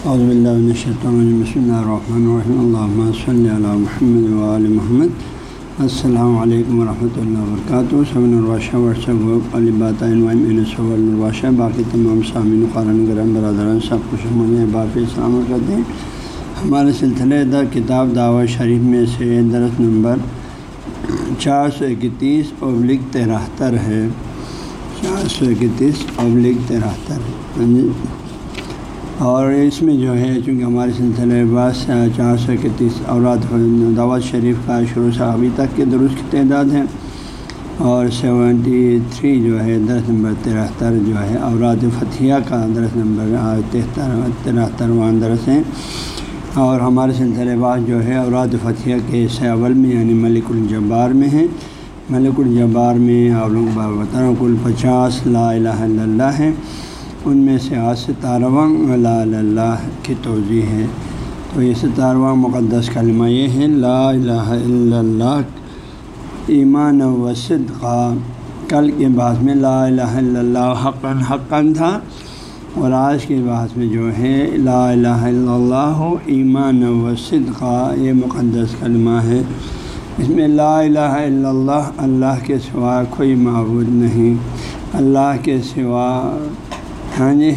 بسم اللہ الرحمن الرحیم اللہ صلی اللہ محمد محمد. السلام علیکم ورحمۃ اللہ وبرکاتہ صبن الباشہ واٹسپ گروپ البات الباشہ باقی تمام سامعین قرآن گرم برادران سب کچھ باقی السلام کرتے ہیں ہمارے سلسلے در کتاب دعوت شریف میں سے درس نمبر چار سو اکتیس ابلک تہتر ہے. چار سو اکتیس ابلک تہتر ہاں جی. اور اس میں جو ہے، چونکہ ہمارے سلسلے بعض چار سو اکتیس اوراد دعوت شریف کا شروع سے ابھی تک کے درست کی تعداد ہیں اور سیونٹی تھری جو ہے، درس نمبر ترہتر جو ہے اوراد فتھیہ کا درس نمبر تہتر، ترہتر درس ہیں۔ اور ہمارے سلسلے بعض جو ہے اوراد فتھیہ کے حصے اول میں یعنی ملک الجبار میں ہیں۔ ملک الجبار میں آپ لوگ بتا رہا کل پچاس لا الہ الا اللہ ہیں۔ ان میں سے آج ستارواں لا اللہ کی توضیع ہے۔ تو یہ ستارواں مقدس کلمہ یہ ہے، لا الہ الا اللہ ایمان و صدقہ کل کے بعد میں لا الہ الا اللہ حقاً حقاً تھا، اور آج کے بعد میں جو ہے، لا الہ الا اللہ ایمان و صدقہ یہ مقدس کلمہ ہے۔ اس میں لا الہ الا اللہ اللہ کے سوا کوئی معبود نہیں۔ اللہ کے سوا ہاں جی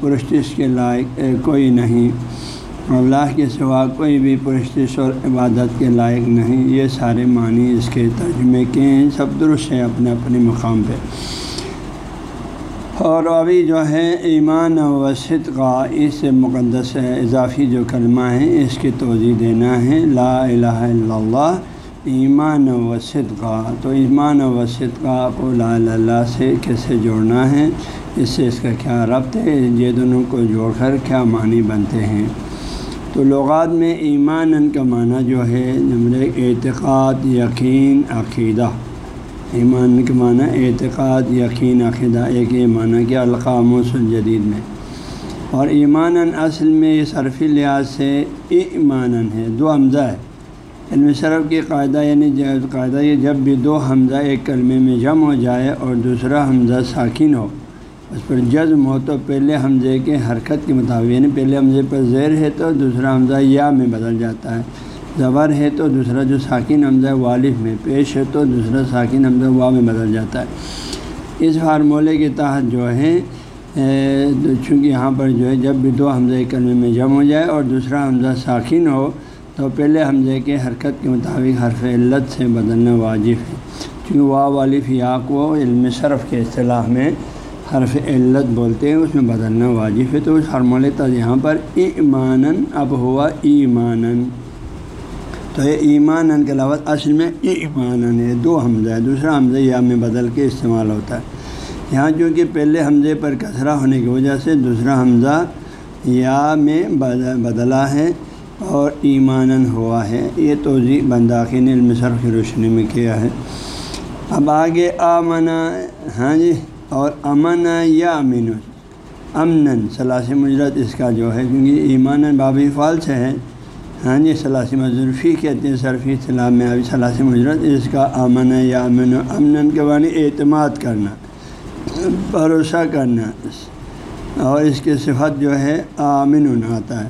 پرستش کے لائق کوئی نہیں۔ اللہ کے سوا کوئی بھی پرستش اور عبادت کے لائق نہیں۔ یہ سارے معنی اس کے ترجمے کے ہیں۔ سب درست ہے اپنے اپنے مقام پہ۔ اور ابھی جو ہے، ایمان و صدقہ اس مقدس اضافی جو کلمہ ہے، اس کی توضیع دینا ہے۔ لا الہ الا اللہ۔ ایمان و صدقہ۔ تو ایمان و صدقہ کو لا اللہ سے کیسے جوڑنا ہے؟ اس سے اس کا کیا ربط ہے؟ یہ دونوں کو جوڑ کر کیا معنی بنتے ہیں؟ تو لغات میں ایمان کا معنی جو ہے نمبر اعتقاد، یقین، عقیدہ۔ ایمان کا معنی اعتقاد، یقین، عقیدہ، ایک یہ معنی کہ القام الجدید میں۔ اور ایمان اصل میں یہ صرفی لحاظ سے ایمان ہے، دو حمزہ ہے۔ علم صرف کی قاعدہ یعنی قاعدہ یہ جب بھی دو حمزہ ایک کلمے میں جم ہو جائے اور دوسرا حمزہ ساکن ہو، اس پر جزم ہو تو پہلے حمزے کے حرکت کے مطابق یعنی پہلے حمزے پر زیر ہے تو دوسرا حمزہ یا میں بدل جاتا ہے۔ زبر ہے تو دوسرا جو ساکن حمزہ والف میں، پیش ہے تو دوسرا ساکن حمزہ وا میں بدل جاتا ہے۔ اس فارمولے کے تحت جو ہے چونکہ یہاں پر جو ہے، جب بھی دو حمزہ کلمے میں جم ہو جائے اور دوسرا حمزہ ساکن ہو تو پہلے حمزے کے حرکت کے مطابق حرف علت سے بدلنا واجب ہے۔ چونکہ وا والف یا کو علم صرف کے اصطلاح میں حرف علت بولتے ہیں، اس میں بدلنا واجب ہے۔ تو اس حرمول تھا یہاں پر ایمان اب ہوا ایمان تو یہ ایمان کے علاوہ اصل میں ایمان ہے، دو حمزہ ہے۔ دوسرا حمزہ یا میں بدل کے استعمال ہوتا ہے۔ یہاں چونکہ پہلے حمزے پر کثرہ ہونے کی وجہ سے دوسرا حمزہ یا میں بدلا ہے۔ اور ایمان ہوا ہے۔ یہ توضیع بنداخین علم صرف کی روشنی میں کیا ہے۔ اب آگے آمنا ہاں جی اور امن یا امین امن ثلاثی مجرت اس کا جو ہے، کیونکہ ایمان بابی فال سے ہے۔ ہاں جی ثلاثی مضرفی کہتے ہیں صرفی اصطلاح میں ابھی ثلاثی مجرت اس کا امن یا امن امن کے بانی اعتماد کرنا، بھروسہ کرنا، اور اس کی صفت جو ہے آمن آتا ہے۔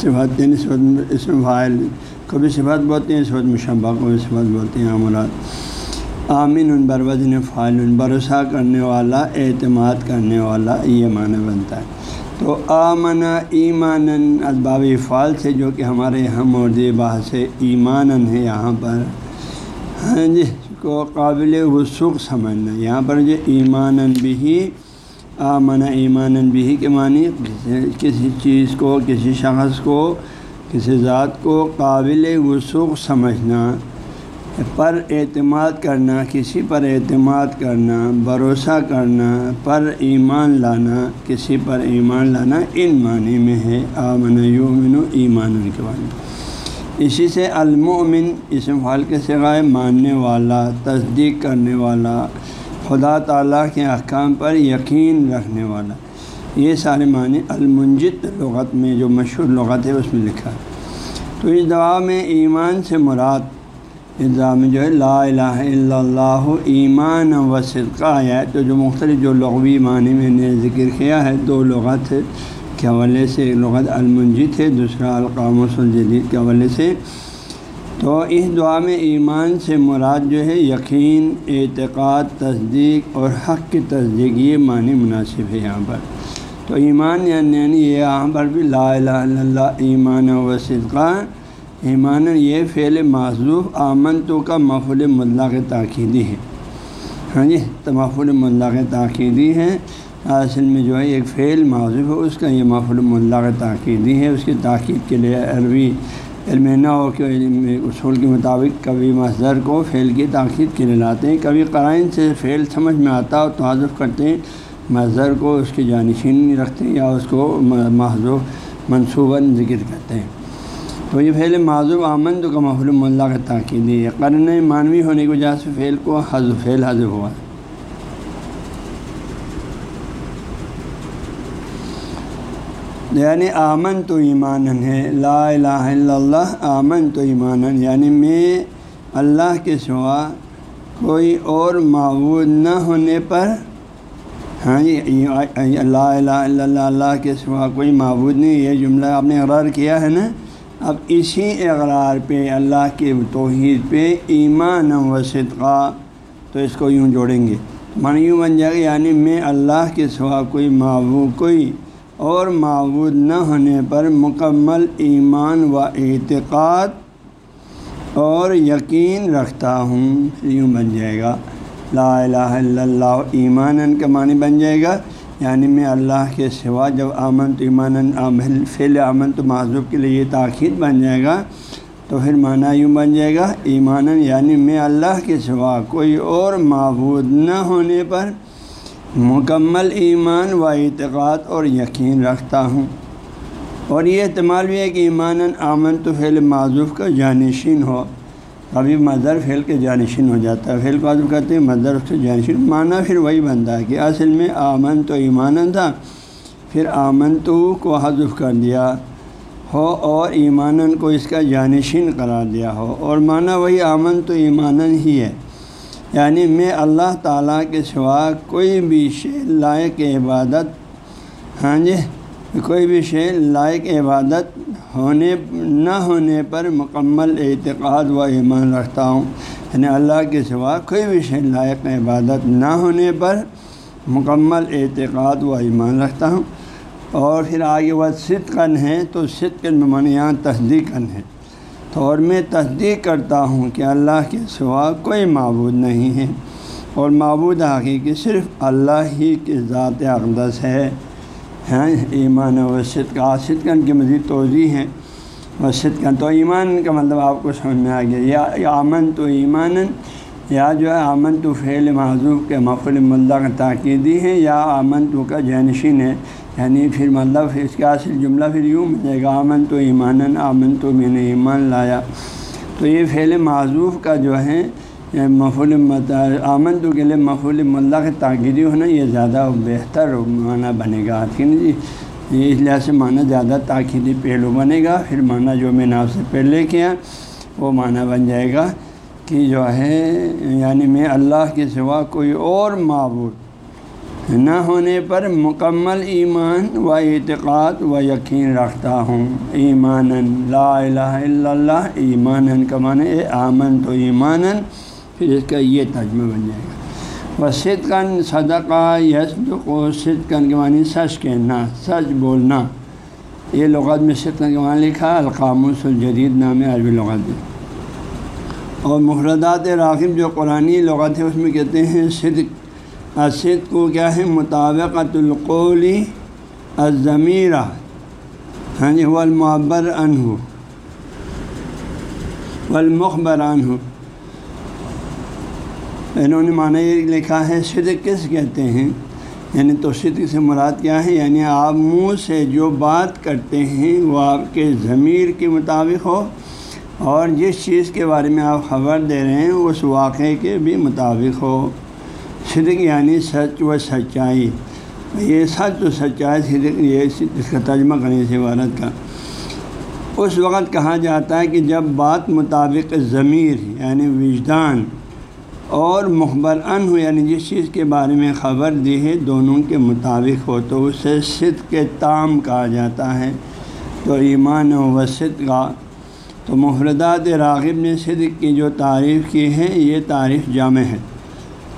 صفت یعنی اس میں فائل کو بھی صفت بولتے ہیں اس وقت مشبہ کو بھی صفت بولتے ہیں امرات آمین ان بروزن فعال بھروسہ کرنے والا، اعتماد کرنے والا، یہ معنی بنتا ہے۔ تو آمن ایمان اسباب فعال سے جو کہ ہمارے یہاں مورد بحث ایمان ہے یہاں پر۔ ہاں جی کو قابل وسوخ سمجھنا یہاں پر جو ایمان بھی آمن ایمان بھی کے معنی کسی چیز کو، کسی شخص کو، کسی ذات کو قابل وسوخ سمجھنا، پر اعتماد کرنا، کسی پر اعتماد کرنا، بھروسہ کرنا، پر ایمان لانا، کسی پر ایمان لانا ان معنی میں ہے۔ آمن یومن و ایمان کے معنی اسی سے المومن اسم فال کے سگائے ماننے والا، تصدیق کرنے والا خدا تعالیٰ کے احکام پر یقین رکھنے والا۔ یہ سارے معنی المنجد لغت میں جو مشہور لغت ہے، اس میں لکھا ہے۔ تو اس دعا میں ایمان سے مراد میں جو ہے، لا الہ الا اللہ، ایمان و صدقہ آیا ہے تو جو مختلف جو لغوی معنی میں نے ذکر کیا ہے، دو لغت کے حوالے سے ایک لغت المنجد ہے، دوسرا القاموس الجدید، کے حوالے سے تو اس دعا میں ایمان سے مراد جو ہے یقین، اعتقاد، تصدیق اور حق کی تصدیق، یہ معنی مناسب ہے یہاں پر۔ تو ایمان یعنی, یعنی یہ یہاں پر بھی لا الہ الا اللہ، ایمان و صدقہ۔ ایمان یہ فعل معذوف آمن تو کا مفول مطلق تاکیدی ہے۔ ہاں جی تو مفول مطلق تاکیدی ہے۔ اصل میں جو ہے ایک فعل معذوف ہے، اس کا یہ مفول مطلق تاکیدی ہے، اس کی تاکید کے لیے عربی علم نہ ہو کہ اصول کے مطابق کبھی مصدر کو فعل کی تاکید کے لیے لاتے ہیں، کبھی قرائن سے فعل سمجھ میں آتا اور تعزف کرتے ہیں۔ مظہر کو اس کی جانشین رکھتے ہیں یا اس کو محضوب منصوباً ذکر کرتے ہیں۔ تو یہ پھیل معذوب آمن تو کا محلوم اللہ کا تاکید ہے۔ قرن مانوی ہونے کی وجہ سے فعل کو حضف فعل حضف ہوا۔ یعنی آمن تو ایمان ہے، لا الہ الا اللہ آمن تو ایمان یعنی میں اللہ کے سوا کوئی اور معبود نہ ہونے پر ہاں جی اللہ الہ الا اللہ اللہ کے سوا کوئی معبود نہیں یہ جملہ آپ نے اقرار کیا ہے نا؟ اب اسی اقرار پہ، اللہ کے توحید پہ ایمان و صدقہ تو اس کو یوں جوڑیں گے۔ من یوں بن جائے گا یعنی میں اللہ کے سوا کوئی معبود، کوئی اور معبود نہ ہونے پر مکمل ایمان و اعتقاد اور یقین رکھتا ہوں۔ یوں بن جائے گا۔ لا الہ الا اللہ ایمان کا معنی بن جائے گا۔ یعنی میں اللہ کے سوا جب آمن تو ایمان فعل آمن تو معذوب کے لیے یہ تاخیر بن جائے گا، تو پھر معنی یوں بن جائے گا۔ ایمان یعنی میں اللہ کے سوا کوئی اور معبود نہ ہونے پر مکمل ایمان و اعتقاد اور یقین رکھتا ہوں۔ اور یہ احتمال بھی ہے کہ ایمان آمن تو فعل معذوف کا جانشین ہو۔ کبھی مظر پھیل کے جانشین ہو جاتا ہے۔ پھیل کو عدم کرتے ہیں مظر اس سے جانشین۔ معنی پھر وہی بنتا ہے کہ اصل میں آمن تو ایمان تھا۔ پھر آمن تو کو حذف کر دیا ہو اور ایمان کو اس کا جانشین قرار دیا ہو۔ اور معنی وہی آمن تو ایمان ہی ہے۔ یعنی میں اللہ تعالیٰ کے سوا کوئی بھی شے لائق عبادت ہاں جی کوئی بھی شے لائق عبادت ہونے، نہ ہونے پر مکمل اعتقاد و ایمان رکھتا ہوں۔ یعنی اللہ کے سوا کوئی بھی شے لائق عبادت نہ ہونے پر مکمل اعتقاد و ایمان رکھتا ہوں۔ اور پھر آگے وہ صدقن ہے تو صدقن میں یہاں تصدیقن ہے۔ تو اور میں تصدیق کرتا ہوں کہ اللہ کے سوا کوئی معبود نہیں ہے اور معبود حقیقی صرف اللہ ہی کی ذات اقدس ہے۔ ہیں ایمان و صدقہ صدقن کی مزید توضیع ہیں و صدقن تو ایمان کا مطلب آپ کو سمجھ میں آ گیا۔ یا آمن تو ایمان یا جو ہے آمن تو فعل معذوف کے مفل ملہ کا تاکیدی ہے، یا آمن تو کا جینشین ہے۔ یعنی پھر مطلب پھر اس کا اصل جملہ پھر یوں مل جائے گا، آمن تو ایمان آمن تو میں نے ایمان لایا۔ تو یہ فعل معذوف کا جو ہے مفول آمن تو کے لیے مفول ملا کے تاغیری ہونا یہ زیادہ بہتر معنی بنے گا۔ ٹھیک جی؟ اس لحاظ سے معنی زیادہ تاخیری پہلو بنے گا۔ پھر معنی جو میں نے آپ سے پہلے کیا، وہ معنی بن جائے گا کہ جو ہے یعنی میں اللہ کے سوا کوئی اور معبود نہ ہونے پر مکمل ایمان و اعتقاد و یقین رکھتا ہوں۔ ایمان لا الہ الا اللہ ایمان کا معنی آمن تو ایمان پھر اس کا یہ ترجمہ بن جائے گا۔ وہ کن صدقہ یس کو صدقن کے معنی سچ کہنا، سچ بولنا۔ یہ لغت میں صدقن کے معنی لکھا، القاموس الجدید نام عربی لغت اور محردات راغب جو قرآن لغت ہے، اس میں کہتے ہیں صدق۔ اسد کو کیا ہے؟ مطابقت القولی الضمیرہ ہاں جی وہ المعبر انہو والمخبر انہو انہوں نے معنی یہ لکھا ہے، صدق کس کہتے ہیں؟ یعنی تو صدق سے مراد کیا ہے؟ یعنی آپ منہ سے جو بات کرتے ہیں، وہ آپ کے ضمیر کے مطابق ہو، اور جس چیز کے بارے میں آپ خبر دے رہے ہیں، اس واقعے کے بھی مطابق ہو۔ صدق یعنی سچ و سچائی۔ یہ سچ و سچائی صدق یہ اس کا ترجمہ کرنے سے عبارت کا۔ اس وقت کہا جاتا ہے کہ جب بات مطابق ضمیر یعنی وجدان اور مخبر ان ہو یعنی جس چیز کے بارے میں خبر دی ہے، دونوں کے مطابق ہو، تو اسے صد کے تام کہا جاتا ہے۔ تو ایمان و صد کا۔ تو محردات راغب نے صدق کی جو تعریف کی ہے، یہ تعریف جامع ہے۔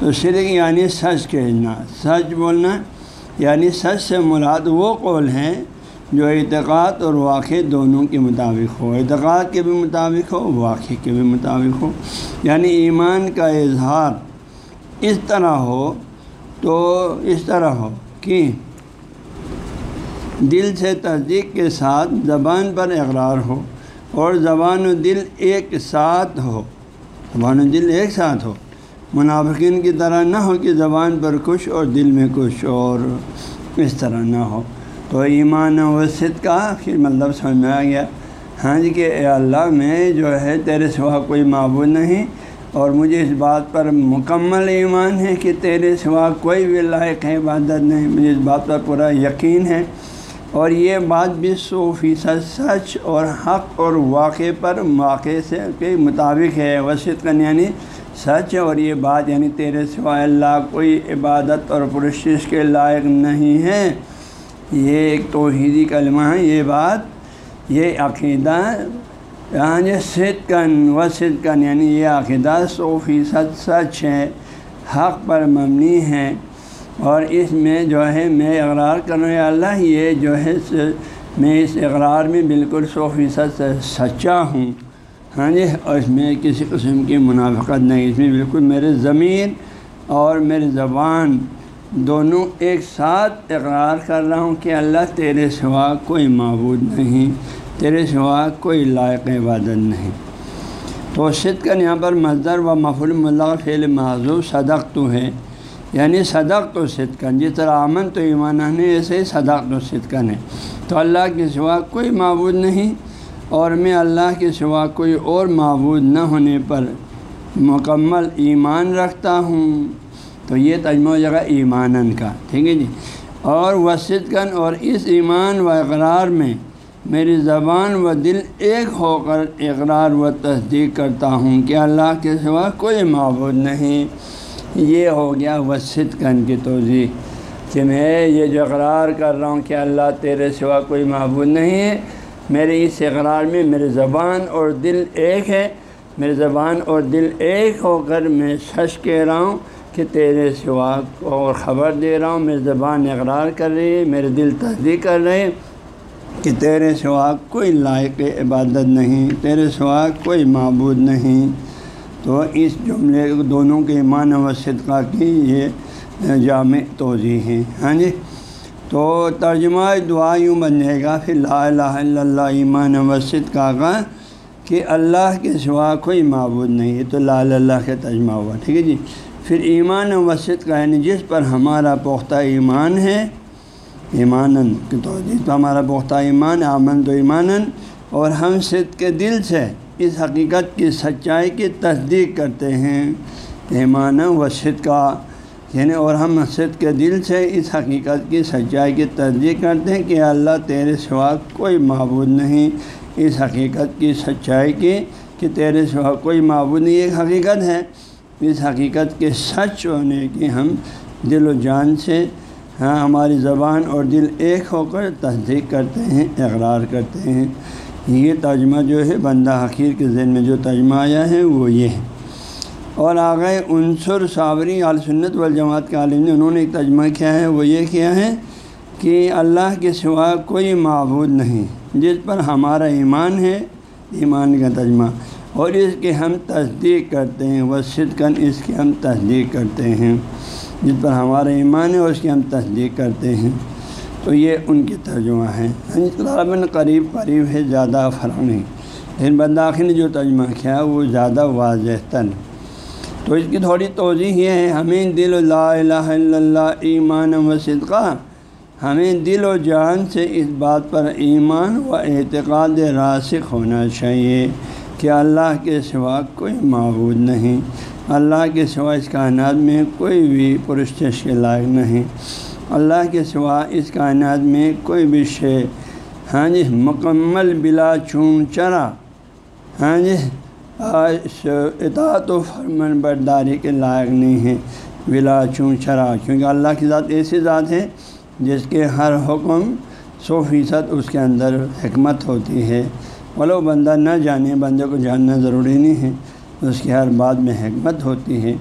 تو صدق یعنی سچ کہنا۔ سچ بولنا یعنی سچ سے مراد وہ قول ہے جو اعتقاد اور واقع دونوں کے مطابق ہو۔ اعتقاد کے بھی مطابق ہو، واقع کے بھی مطابق ہو۔ یعنی ایمان کا اظہار اس طرح ہو تو اس طرح ہو کہ دل سے تصدیق کے ساتھ زبان پر اقرار ہو اور زبان و دل ایک ساتھ ہو۔ زبان و دل ایک ساتھ ہو۔ منافقین کی طرح نہ ہو کہ زبان پر کچھ اور دل میں کچھ اور اس طرح نہ ہو۔ تو ایمان وسط کا پھر مطلب سمجھ میں آ گیا۔ ہاں جی کہ اے اللہ، میں جو ہے تیرے سوا کوئی معبود نہیں اور مجھے اس بات پر مکمل ایمان ہے کہ تیرے سوا کوئی بھی لائق ہے عبادت نہیں۔ مجھے اس بات پر پورا یقین ہے۔ اور یہ بات بھی سو فیصد سچ اور حق اور واقع پر، واقع سے کے مطابق ہے۔ وسط کا یعنی سچ اور یہ بات یعنی تیرے سوا اللہ کوئی عبادت اور پرشش کے لائق نہیں ہے۔ یہ ایک توحیدی کلمہ ہے، یہ بات، یہ عقیدہ یعنی یہاں جو صدقن و صدقن یعنی یہ عقیدہ سو فیصد سچ ہے، حق پر مبنی ہے۔ اور اس میں جو ہے میں اقرار کرنے اللہ، یہ جو ہے میں اس اقرار میں بالکل سو فیصد سچا ہوں۔ ہاں جی اور اس میں کسی قسم کی منافقت نہیں، اس میں بالکل میرے ضمیر اور میری زبان دونوں ایک ساتھ اقرار کر رہا ہوں کہ اللہ تیرے سوا کوئی معبود نہیں، تیرے سوا کوئی لائق عبادت نہیں۔ تو صدقن یہاں پر مزدر و مفول ملغ فعل معذو صدق تو ہے یعنی صدق تو صدقن جس طرح امن تو ایمان ہے ایسے ہی صدق تو صدقن ہے تو اللہ کے سوا کوئی معبود نہیں اور میں اللہ کے سوا کوئی اور معبود نہ ہونے پر مکمل ایمان رکھتا ہوں۔ تو یہ تجمہ جگہ ایمان کا، ٹھیک ہے جی؟ اور وسط کن اور اس ایمان و اقرار میں میری زبان و دل ایک ہو کر اقرار و تصدیق کرتا ہوں کہ اللہ کے سوا کوئی معبود نہیں۔ یہ ہو گیا وسط کن کی توضیع کہ میں یہ جو اقرار کر رہا ہوں کہ اللہ تیرے سوا کوئی معبود نہیں ہے میرے اس اقرار میں میری زبان اور دل ایک ہے میری زبان اور دل ایک ہو کر میں سچ کہہ رہا ہوں کہ تیرے سوا اور خبر دے رہا ہوں میری زبان اقرار کر رہی ہے، میرے دل تصدیق کر رہے کہ تیرے سوا کوئی لائق عبادت نہیں، تیرے سوا کوئی معبود نہیں۔ تو اس جملے دونوں کے ایمان و صدقہ کی یہ جامع توضیع ہیں ہاں جی؟ تو ترجمہ دعا یوں بن جائے گا، پھر لا الہ الا اللہ ایمان و صدقہ کا کہ اللہ کے سوا کوئی معبود نہیں ہے۔ تو لا اللہ کا ترجمہ ہوا، ٹھیک ہے جی؟ پھر ایمان وسط کا یعنی جس پر ہمارا پختہ ایمان ہے ایمان تو جی، جس پر ہمارا پختہ ایمان آمن تو ایمان اور ہم صد کے دل سے اس حقیقت کی سچائی کی تصدیق کرتے ہیں۔ ایمان وسط کا یعنی اور ہم مسجد کے دل سے اس حقیقت کی سچائی کی تصدیق کرتے ہیں کہ اللہ تیرے سوا کوئی معبود نہیں۔ اس حقیقت کی سچائی کی کہ تیرے سوا کوئی معبود نہیں، ایک حقیقت ہے۔ اس حقیقت کے سچ ہونے کی ہم دل و جان سے ہاں ہماری زبان اور دل ایک ہو کر تصدیق کرتے ہیں، اقرار کرتے ہیں۔ یہ ترجمہ جو ہے، بندہ حقیر کے ذہن میں جو ترجمہ آیا ہے، وہ یہ ہے۔ اور آگئے عنصر صابری سنت والجماعت کے عالم نے انہوں نے ایک ترجمہ کیا ہے، وہ یہ کیا ہے کہ اللہ کے سوا کوئی معبود نہیں، جس پر ہمارا ایمان ہے، ایمان کا ترجمہ۔ اور اس کی ہم تصدیق کرتے ہیں، وہ صدقن اس کی ہم تصدیق کرتے ہیں، جس پر ہمارا ایمان ہے، اس کی ہم تصدیق کرتے ہیں۔ تو یہ ان کی ترجمہ ہے غالباً ہاں، قریب قریب ہے، زیادہ فرق نہیں لیکن بنداخی نے جو ترجمہ کیا، وہ زیادہ واضح تن تو اس کی تھوڑی توضیح یہ ہے، ہمیں دل لا الہ الا اللہ ایمان و صدقہ، ہمیں دل و جان سے اس بات پر ایمان و اعتقاد راسخ ہونا چاہیے کہ اللہ کے سوا کوئی معبود نہیں، اللہ کے سوا اس کائنات میں کوئی بھی پرستش کے لائق نہیں، اللہ کے سوا اس کائنات میں کوئی بھی شے۔ ہاں جی مکمل بلا چون چرا۔ ہاں جی اطاعت و فرمن برداری کے لائق نہیں ہیں۔ ولا چون چرا، کیونکہ اللہ کی ذات ایسی ذات ہے جس کے ہر حکم سو فیصد اس کے اندر حکمت ہوتی ہے۔ ولو بندہ نہ جانے، بندے کو جاننا ضروری نہیں ہے، اس کی ہر بات میں حکمت ہوتی ہے۔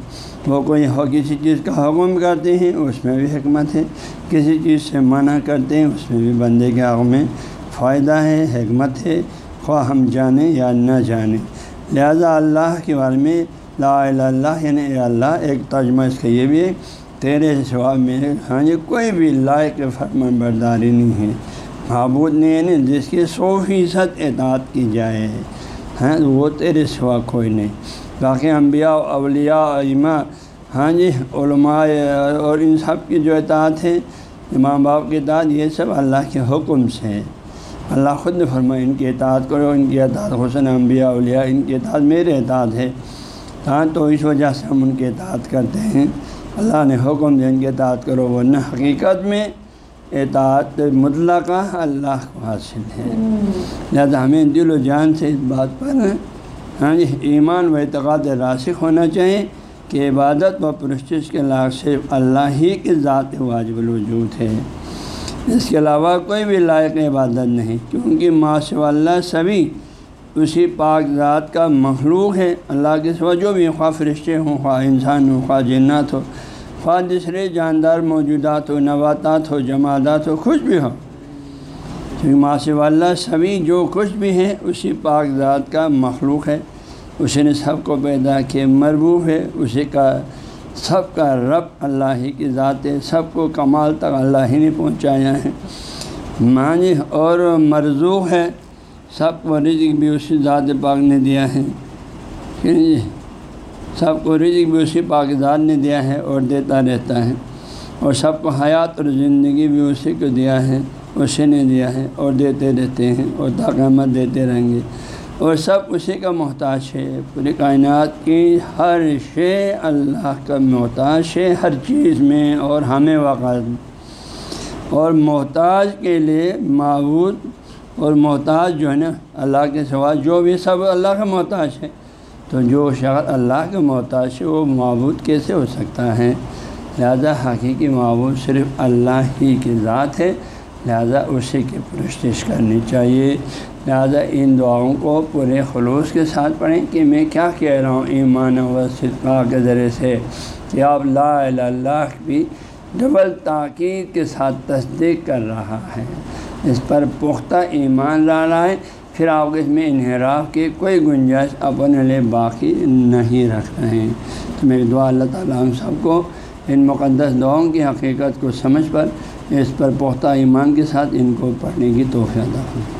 وہ کوئی ہو، کسی چیز کا حکم کرتے ہیں، اس میں بھی حکمت ہے۔ کسی چیز سے منع کرتے ہیں، اس میں بھی بندے کے حق میں فائدہ ہے، حکمت ہے، خواہ ہم جانیں یا نہ جانیں۔ لہذا اللہ کے بارے میں لا الہ اللہ یعنی اے اللہ، ایک ترجمہ اس کا یہ بھی ہے، تیرے سوا میں ہاں جی کوئی بھی لائق فرمان برداری نہیں ہے، معبود نہیں یعنی جس کی سو فیصد اعتعاد کی جائے ہیں وہ تیرے سوا کوئی نہیں۔ باقی انبیاء، اولیاء ایما ہاں جی علماء اور ان سب کی جو اطاعت ہے، امام باپ کی اطاعت، یہ سب اللہ کے حکم سے ہے۔ اللہ خود نے فرمایا، ان کی اطاعت کرو، ان کی اطاعت حسن انبیاء، اولیاء، ان کی اطاعت میرے اطاعت ہے۔ ہاں تو اس وجہ سے ہم ان کی اطاعت کرتے ہیں۔ اللہ نے حکم دے ان کی اطاعت کرو، ورنہ حقیقت میں اطاعت مطلقہ اللہ کو حاصل ہے۔ لہٰذا ہمیں دل و جان سے اس بات پر ہاں جی ایمان و اعتقاد راسخ ہونا چاہیے کہ عبادت و پرستش کے لائق صرف اللہ ہی کے ذات واجب الوجود ہے۔ اس کے علاوہ کوئی بھی لائق عبادت نہیں، کیونکہ ماشاء اللہ سبھی اسی پاک ذات کا مخلوق ہے اللہ کے سوا جو بھی خواہ فرشتے ہوں، خواہ انسان ہوں، خواہ جنات ہو خواہ دوسرے جاندار موجودات ہو نباتات ہو جماعتات ہو کچھ بھی ہو کیونکہ ماشاء اللہ سبھی جو کچھ بھی ہیں، اسی پاک ذات کا مخلوق ہے۔ اسی نے سب کو پیدا کیے مربوب ہے اسی کا سب کا رب اللہ ہی کی ذات ہے، سب کو کمال تک اللہ ہی نے پہنچایا ہے۔ معنی اور مرزوق ہے، سب کو رزق بھی اسی ذات پاک نے دیا ہے۔ جی سب کو رزق بھی اسی پاک ذات نے دیا ہے اور دیتا رہتا ہے۔ اور سب کو حیات اور زندگی بھی اسی کو دیا ہے، اسی نے دیا ہے اور دیتے رہتے ہیں اور طاقت دیتے رہیں گے۔ اور سب اسی کا محتاج ہے۔ پوری کائنات کی ہر شے اللہ کا محتاج ہے، ہر چیز میں اور ہمیں واقع۔ اور محتاج کے لیے معبود اور محتاج جو ہے نا، اللہ کے سوا جو بھی سب اللہ کا محتاج ہے۔ تو جو شخص اللہ کا محتاج ہے، وہ معبود کیسے ہو سکتا ہے؟ لہذا حقیقی معبود صرف اللہ ہی کی ذات ہے۔ لہذا اسی کی پرستش کرنی چاہیے۔ لہذا ان دعاؤں کو پورے خلوص کے ساتھ پڑھیں کہ میں کیا کہہ رہا ہوں ایمان و صدقہ کے ذریعے سے کہ آپ لا الہ اللہ بھی ڈبل تاکید کے ساتھ تصدیق کر رہا ہے۔ اس پر پختہ ایمان لا رہا ہے۔ پھر آپ اس میں انحراف کی کوئی گنجائش اپنے لیے باقی نہیں رکھ رہے ہیں۔ تو میری دعا اللہ تعالیٰ ہم سب کو ان مقدس دعاؤں کی حقیقت کو سمجھ پر اس پر پختہ ایمان کے ساتھ ان کو پڑھنے کی توفیع دوں